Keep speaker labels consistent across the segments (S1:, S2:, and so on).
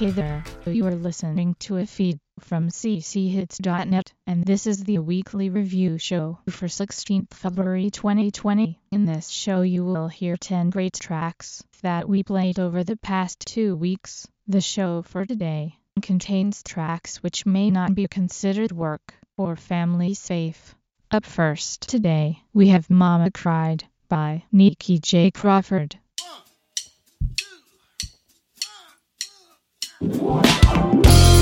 S1: Hey there, you are listening to a feed from cchits.net, and this is the weekly review show for 16th February 2020. In this show you will hear 10 great tracks that we played over the past two weeks. The show for today contains tracks which may not be considered work or family safe. Up first today, we have Mama Cried by Nikki J. Crawford. Música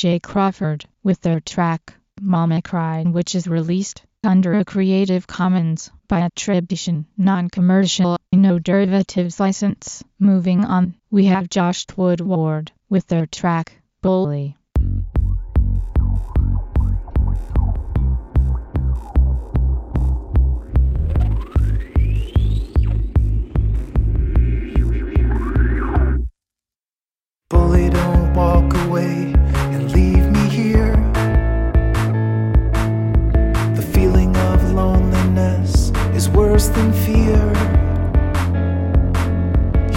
S1: J. Crawford with their track Mama Cried which is released under a Creative Commons by attribution, non-commercial, no derivatives license. Moving on, we have Josh Woodward with their track.
S2: Bully,
S3: worse than fear.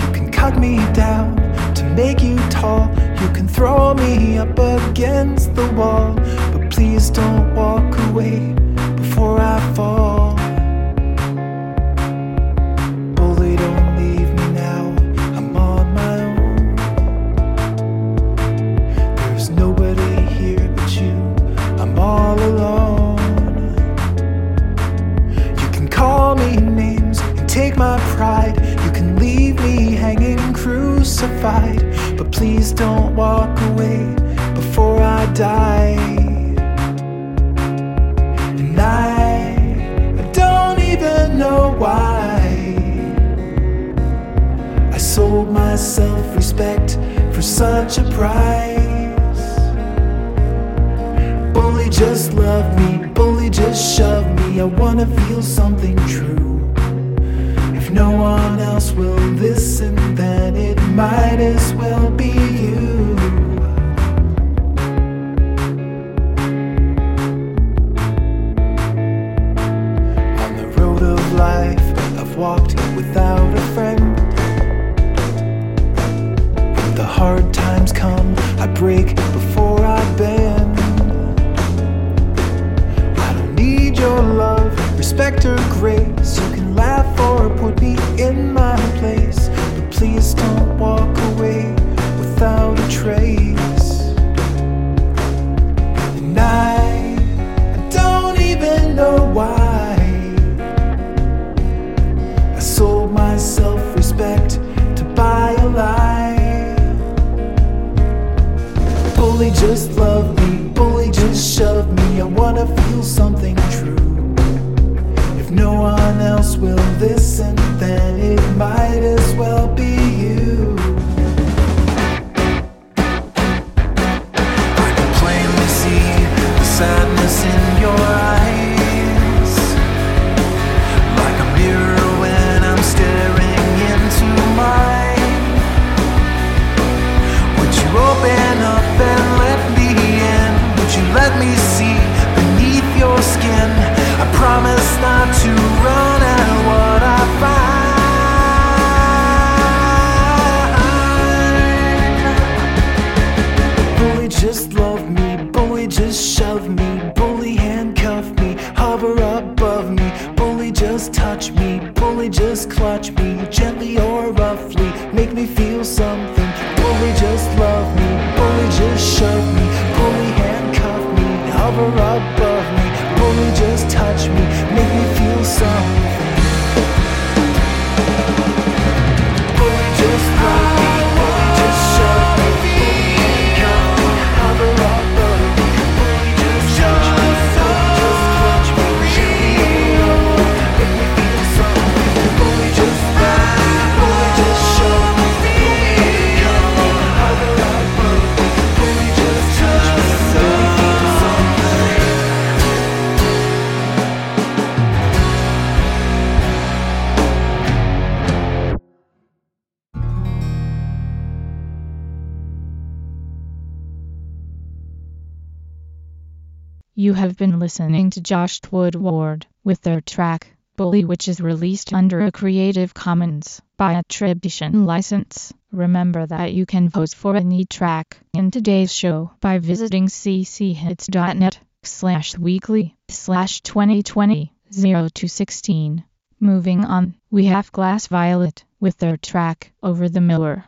S3: You can cut me down to make you tall. You can throw me up against the wall. But please don't walk away before I fall. Please don't walk away before I die. And I, I don't even know why. I sold my self respect for such a price. Bully, just love me. Bully, just shove me. I wanna feel something true. No one else will listen, then it might as well be you. On the road of life, I've walked without a friend. When the hard times come, I break
S2: have been listening to Josh Woodward with their track Bully which is released under a Creative Commons by attribution license. Remember that you can vote for any track in today's show by visiting cchits.net slash weekly slash 2020 0216. Moving on, we have Glass Violet with their track Over the Miller.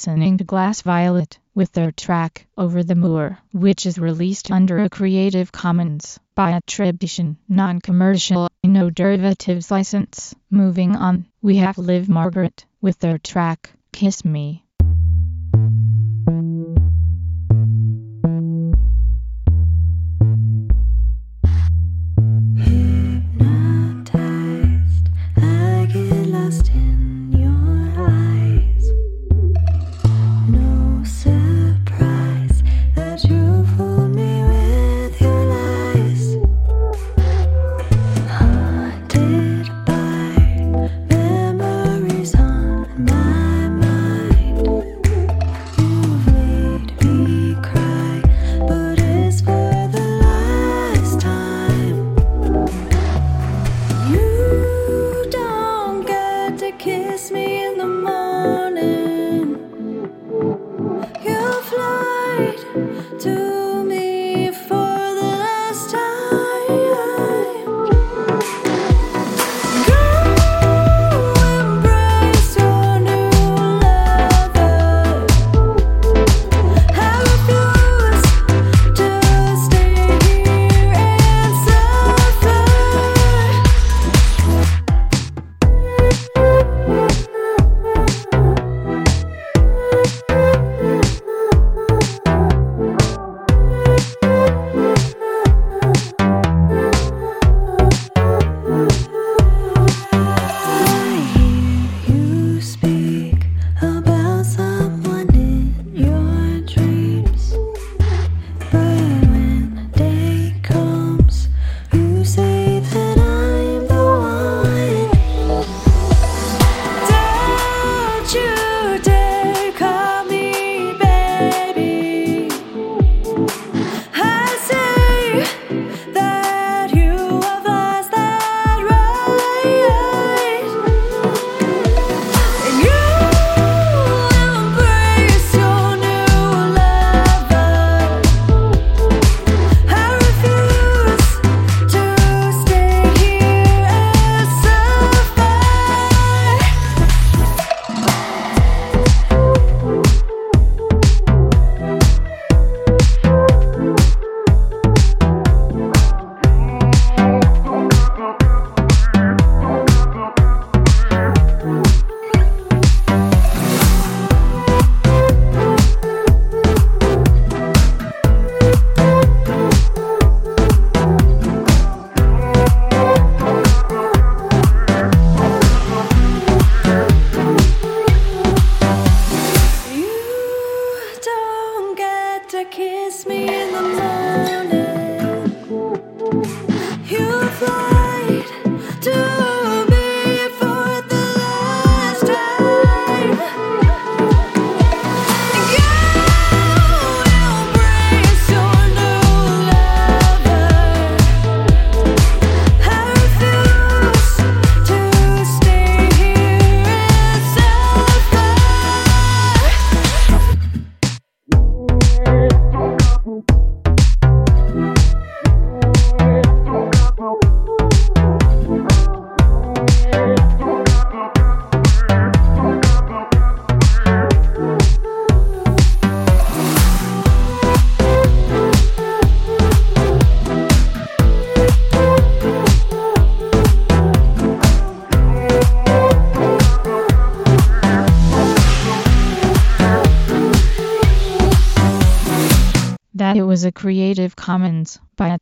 S4: listening to Glass Violet with their track Over the Moor, which is released under a Creative Commons by attribution, non-commercial, no derivatives license. Moving on, we have Liv Margaret with their track Kiss Me.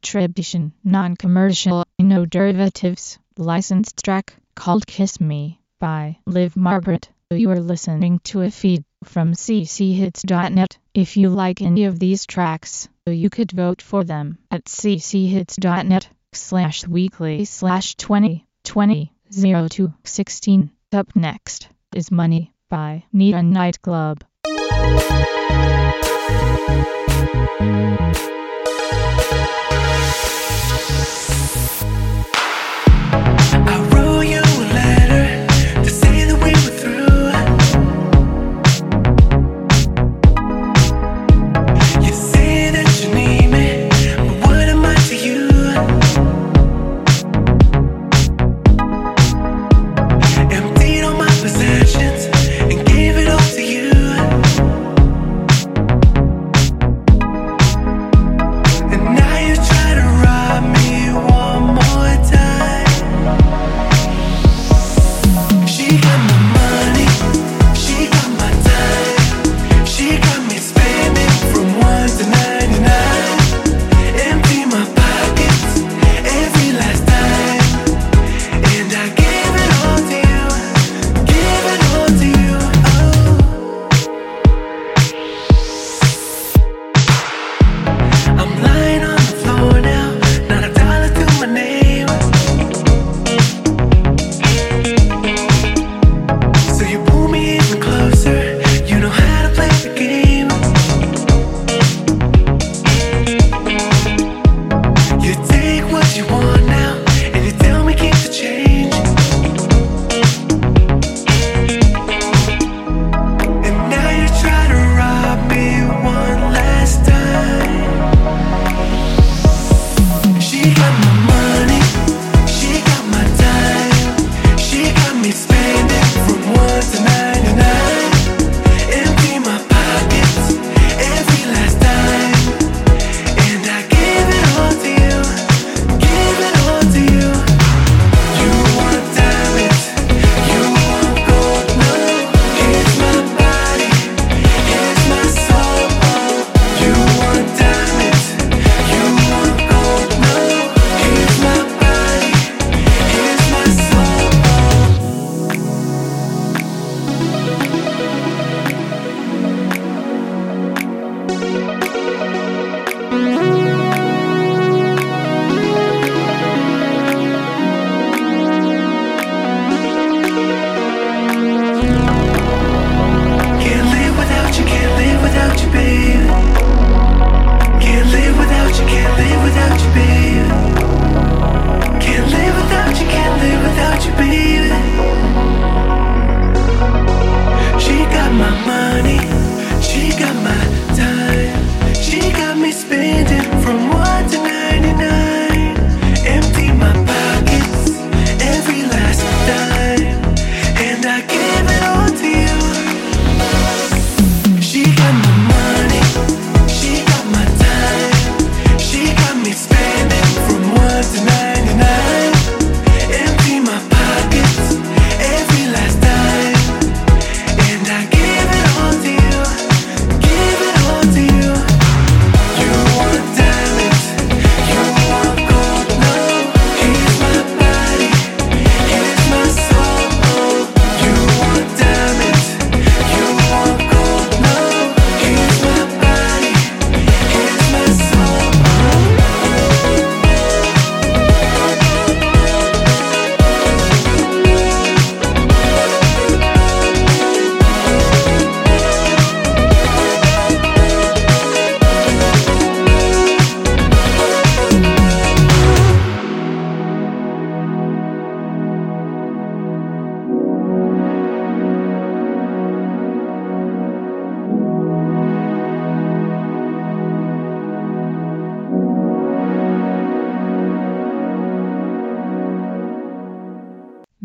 S4: attribution, non-commercial, no derivatives, licensed track called Kiss Me by Liv Margaret. You are listening to a feed from cchits.net. If you like any of these tracks, you could vote for them at cchits.net slash weekly slash 20 20 02 16. Up next is Money by Nita Nightclub.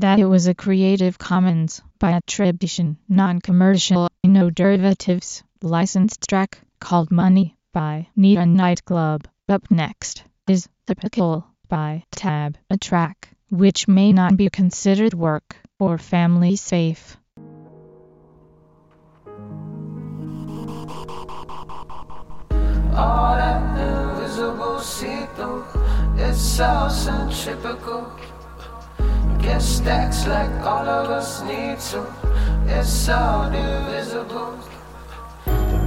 S5: That it
S2: was a Creative Commons by attribution, non-commercial, no derivatives, licensed track called Money by Nita Nightclub. Up next is Typical by Tab, a track which may not be considered work or family safe.
S6: All that invisible see-through, it's all centripetal. Get stacks like all of us need to. It's all divisible.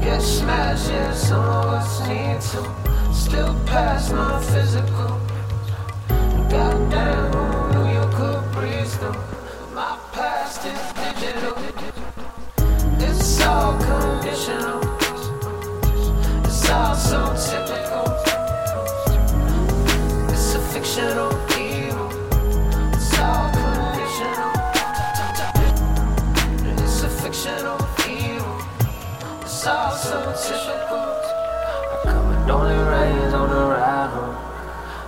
S6: Get smashed, yeah, some of us need to. Still past my physical. Goddamn, who knew you could breathe through? My past is digital. It's all conditional. It's all so typical. It's a fictional I come it only rains on the ride home.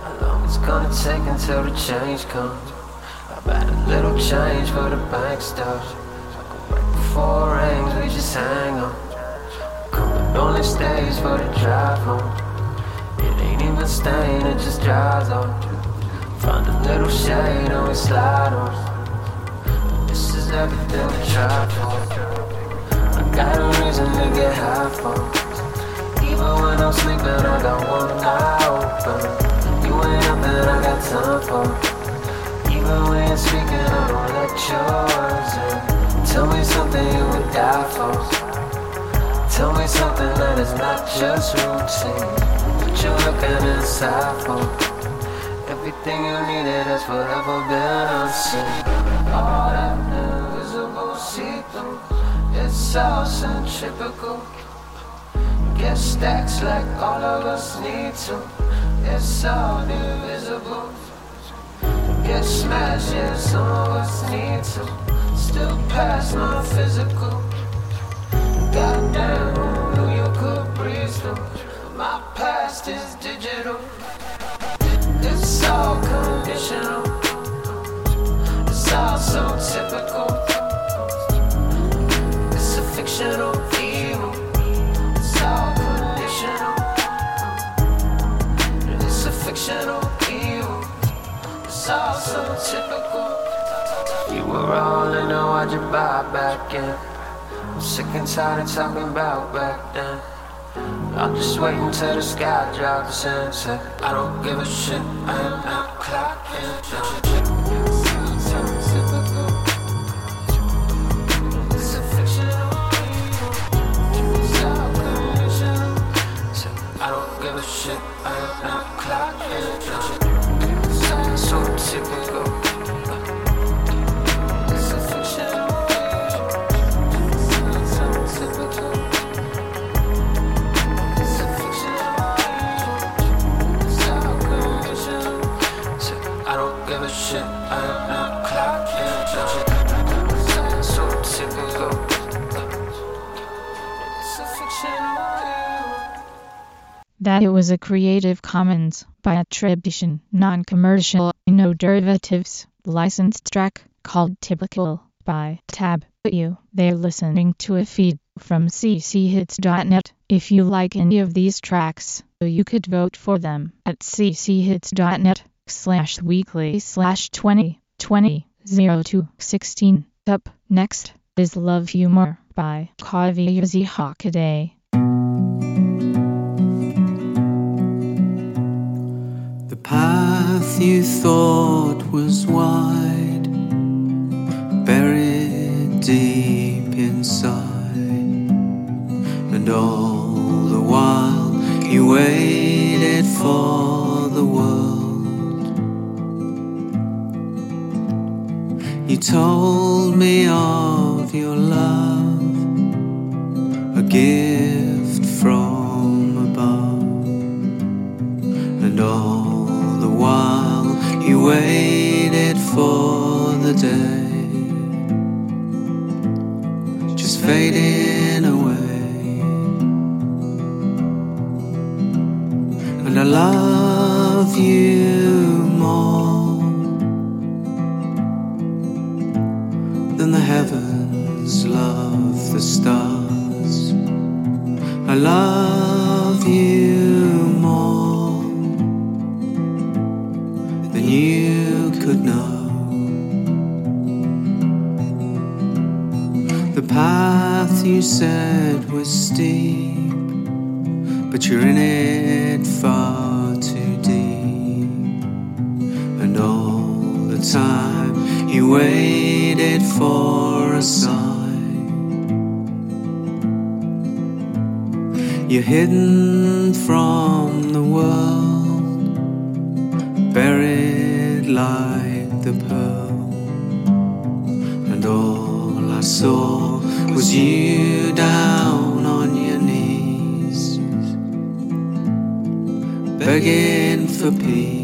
S6: How long it's gonna take until the change comes? I've had a little change for the bank stuff. Right before it rains, we just hang on. Coming only stays for the drive home. It ain't even staying, it just drives on. Find a little shade and we slide on. This is everything we tried for. I got a reason to get high for. Even when I'm sleeping, I got one eye open. You ain't nothing I got time for. Even when you're speaking, I don't let yours in. Tell me something you would die for. Tell me something that is not just routine. What you looking inside for? Everything you needed has forever been unseen. All that invisible see-through, it's all centripetal. Get stacks like all of us need to. It's all divisible. Get smashed, yeah, some of us need to. Still past my physical. Goddamn, knew you could breathe through? My past is digital. It's all conditional. It's all so typical. Fictional evil. It's all conditional. It's a fictional evil. It's all so typical. You were all in, now why'd you buy back in? I'm sick and tired of talking about back then. I'm just waiting till the sky drops and say, I don't give a shit, I am not clocking.
S2: That it was a Creative Commons by attribution, non-commercial, no derivatives, licensed track called Typical by Tab. You, they're listening to a feed from cchits.net. If you like any of these tracks, you could vote for them at cchits.net slash weekly slash 2020 02 16. Up next is Love You More by Kaviyazi Hockaday.
S7: You thought was wide, buried deep inside, and all the while you waited for the world. You told me of your love, a gift just fading away. And I love you more than the heavens love the stars. I love. The path you said was steep, but you're in it far too deep. And all the time you waited for a sign. You're hidden from the world, buried like the pearl. And all Saw was you down on your knees, begging for peace.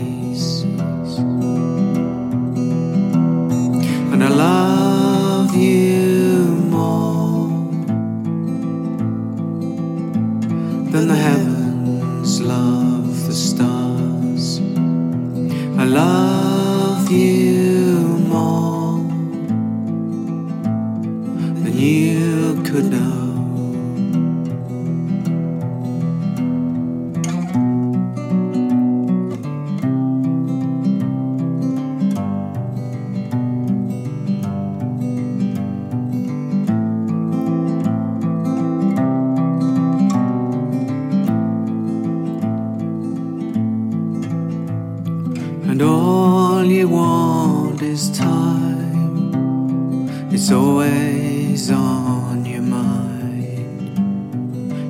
S7: And all you want is time. It's always on your mind.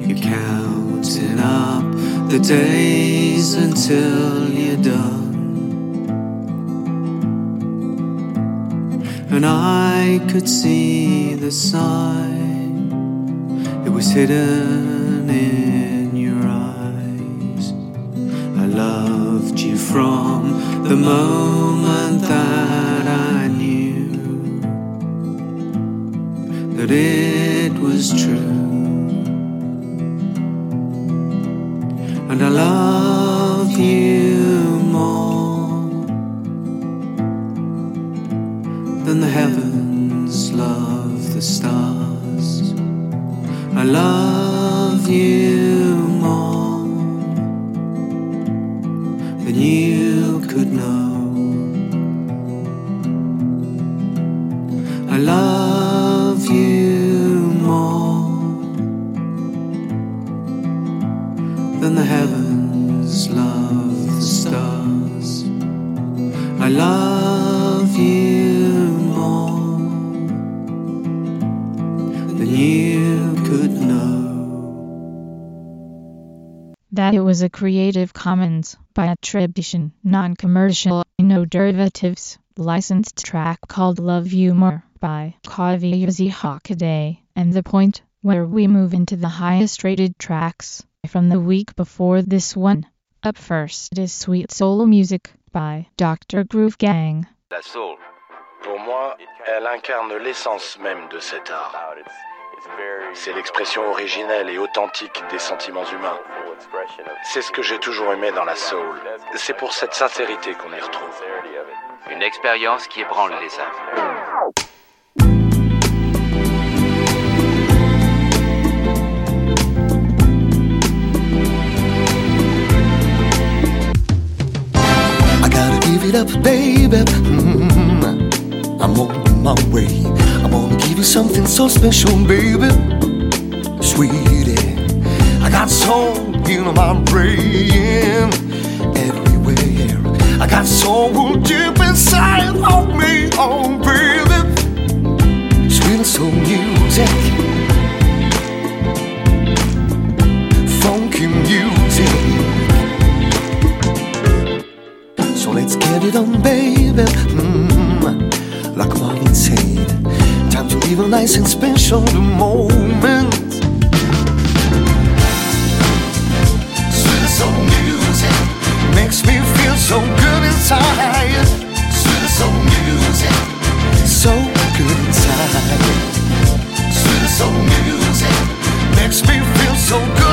S7: You're counting up the days until you're done. And I could see the sign. It was hidden in the moment I love you more than you could know.
S2: That it was a Creative Commons by attribution, non-commercial, no derivatives, licensed track called Love You More by Kaviyuzi Hakaday, and the point where we move into the highest rated tracks from the week before this one. Up first is Sweet Soul Music by Dr. Groove Gang.
S8: La soul, pour moi, elle incarne l'essence même de cet art. C'est l'expression originelle et authentique des sentiments humains. C'est ce que j'ai toujours aimé dans la soul. C'est pour cette sincérité qu'on y retrouve.
S9: Une expérience qui ébranle les âmes.
S10: It up, baby. Mm, I'm on my way. I wanna give you something so special, baby. Sweetie, I got soul in my brain everywhere. I got soul deep inside of me, oh baby. Sweet soul music, it on, baby. Mm, like Marvin said, time to live a nice and special moment. Sweet soul music makes me feel so good inside. Sweet soul music, so good inside. Sweet soul music makes me feel so good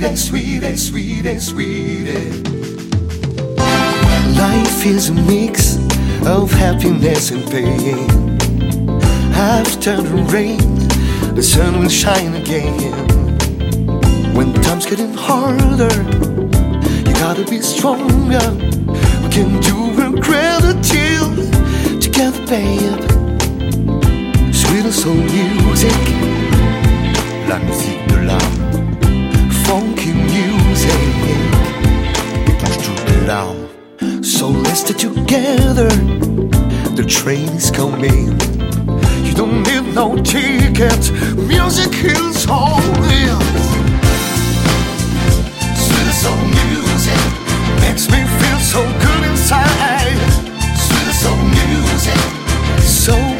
S10: Sweetie, sweetie, sweetie, sweetie. Life is a mix of happiness and pain. After the rain, the sun will shine again. When time's getting harder, you gotta be stronger. We can do a greater deal together, babe. Sweet soul music,
S11: La musique
S10: music.
S11: éponge toutes tes larmes.
S10: So let's stay together. The train is coming. You don't need no ticket. Music is all. Sweet soul music makes me feel so good inside. Sweet soul music, so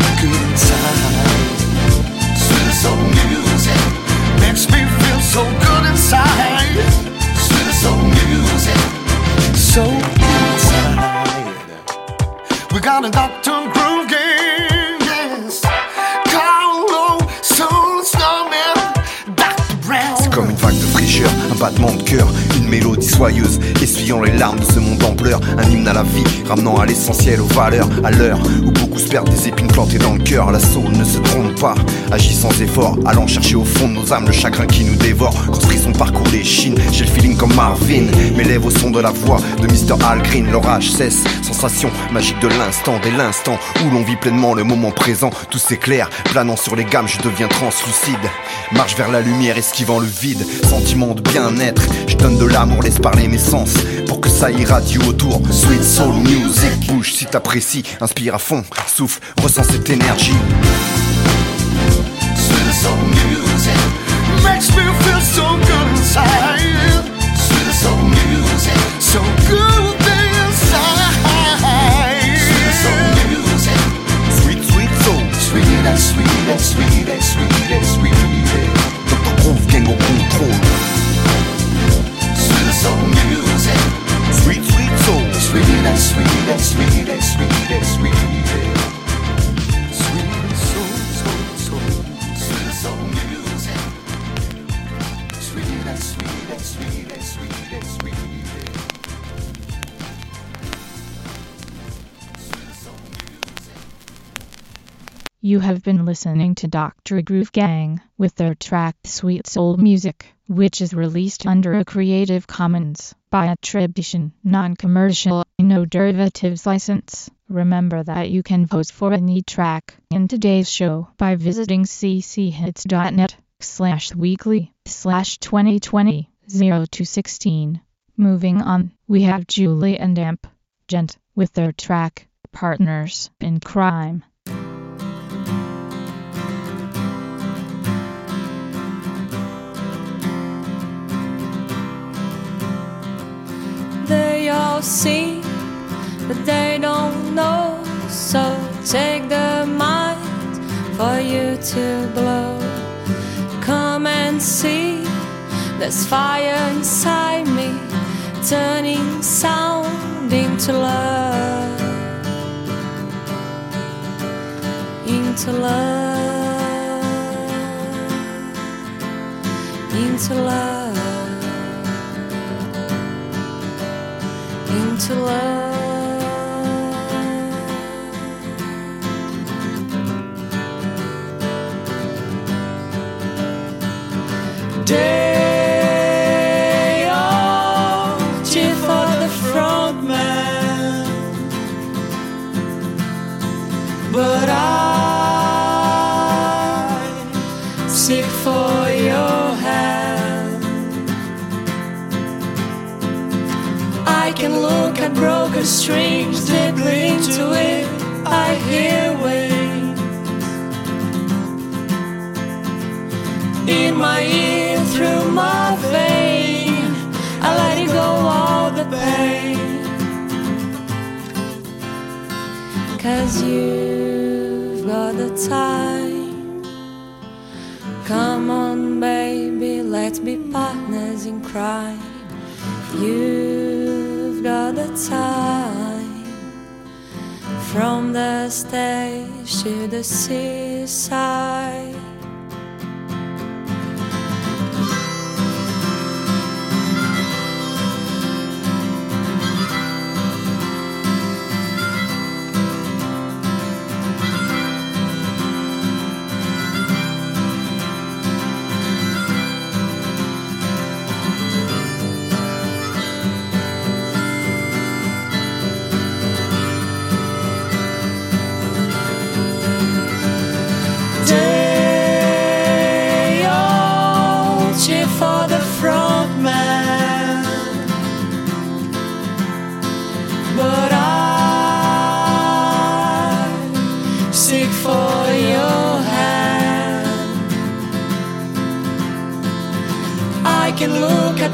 S11: C'est comme une vague de fraîcheur, un battement de cœur, mélodie soyeuse, essuyant les larmes de ce monde en pleurs, un hymne à la vie, ramenant à l'essentiel, aux valeurs, à l'heure où beaucoup se perdent des épines plantées dans le cœur. La soul ne se trompe pas, agit sans effort, allant chercher au fond de nos âmes le chagrin qui nous dévore. Construit son parcours des chines, j'ai le feeling comme Marvin, mes lèvres au son de la voix de Mr. Al Green. L'orage cesse, sensation magique de l'instant, dès l'instant où l'on vit pleinement le moment présent. Tout s'éclaire, planant sur les gammes, je deviens translucide. Marche vers la lumière, esquivant le vide, sentiment de bien-être. Je donne de l'amour, laisse parler mes sens pour que ça irradie autour. Sweet soul music, bouge si t'apprécies, inspire à fond, souffle, ressens cette énergie.
S2: Listening to Dr. Groove Gang with their track Sweet Soul Music, which is released under a Creative Commons by attribution, non-commercial, no derivatives license. Remember that you can vote for any track in today's show by visiting cchits.net slash weekly slash 2020 0216. Moving on, we have Julie and Amp Gent with their track Partners in Crime.
S12: See, but they don't know. So take the might for you to blow. Come and see, there's fire inside me, turning sound into love. Into love. Into love. Into love. Broken strings deeply into it. I hear waves in my ear through my vein. I let it go all the pain. Cause you've got the time. Come on, baby, let's be partners in crime. The time from the stage to the seaside.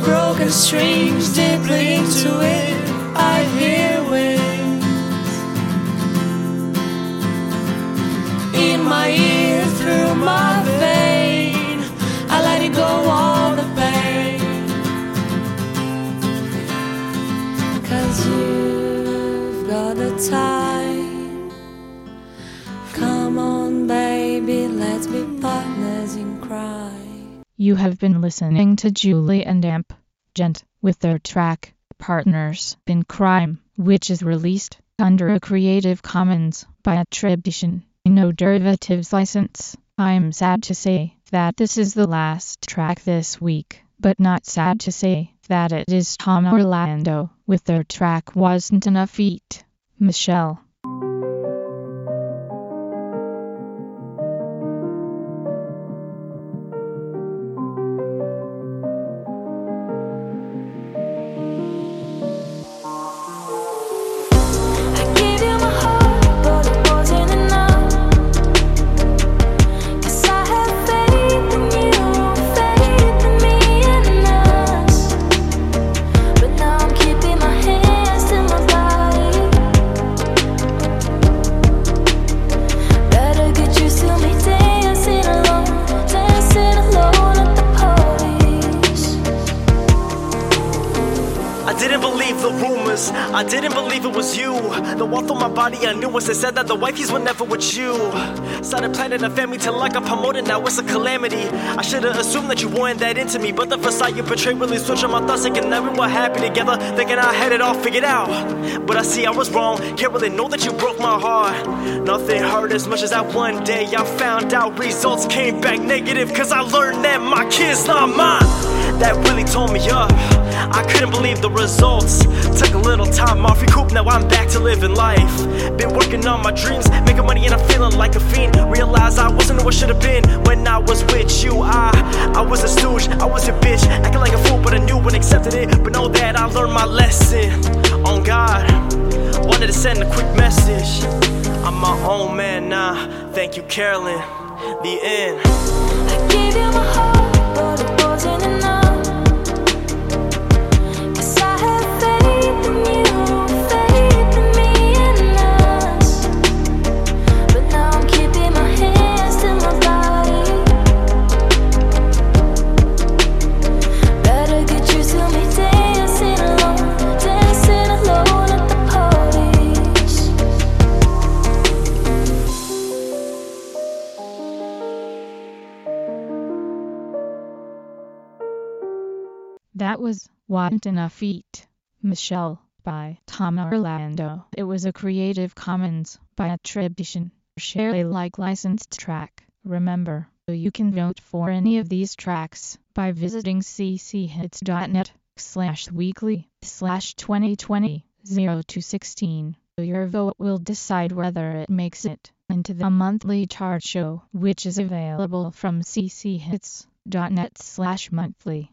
S12: Broken strings deeply into it. I hear
S2: listening to Julie and Amp Gent with their track Partners in Crime, which is released under a Creative Commons by attribution, no derivatives license. I'm sad to say that this is the last track this week, but not sad to say that it is Tom Orlando with their track Wasn't Enough Feet. Michelle.
S13: Didn't believe the rumors. I didn't believe it was you. The wall on my body, I knew was they said that the wifeys were never with you. Started planning a family till I got promoted, now it's a calamity. I should've assumed that you weren't that into me, but the facade you portrayed really switched on my thoughts, thinking that we were happy together, thinking I had it all figured out. But I see I was wrong, can't really know that you broke my heart. Nothing hurt as much as that one day I found out results came back negative, cause I learned that my kid's not mine. That really tore me up. I couldn't believe the results. Took a little time off, recoup, now I'm back to living life. Been working on my dreams, making money and I'm feeling like a fiend. Realized I wasn't who I should have been when I was with you. I, I was a stooge, I was a bitch, acting like a fool, but I knew and accepted it. But know that I learned my lesson. On God, wanted to send a quick message. I'm my own man now. Thank you, Carolyn. The end.
S4: I gave you my heart,
S2: That was Want Enough Feet, Michelle, by Tom Orlando. It was a Creative Commons by attribution, share Alike licensed track. Remember, you can vote for any of these tracks by visiting cchits.net slash weekly slash 2020 0216. Your vote will decide whether it makes it into the monthly chart show, which is available from cchits.net slash monthly.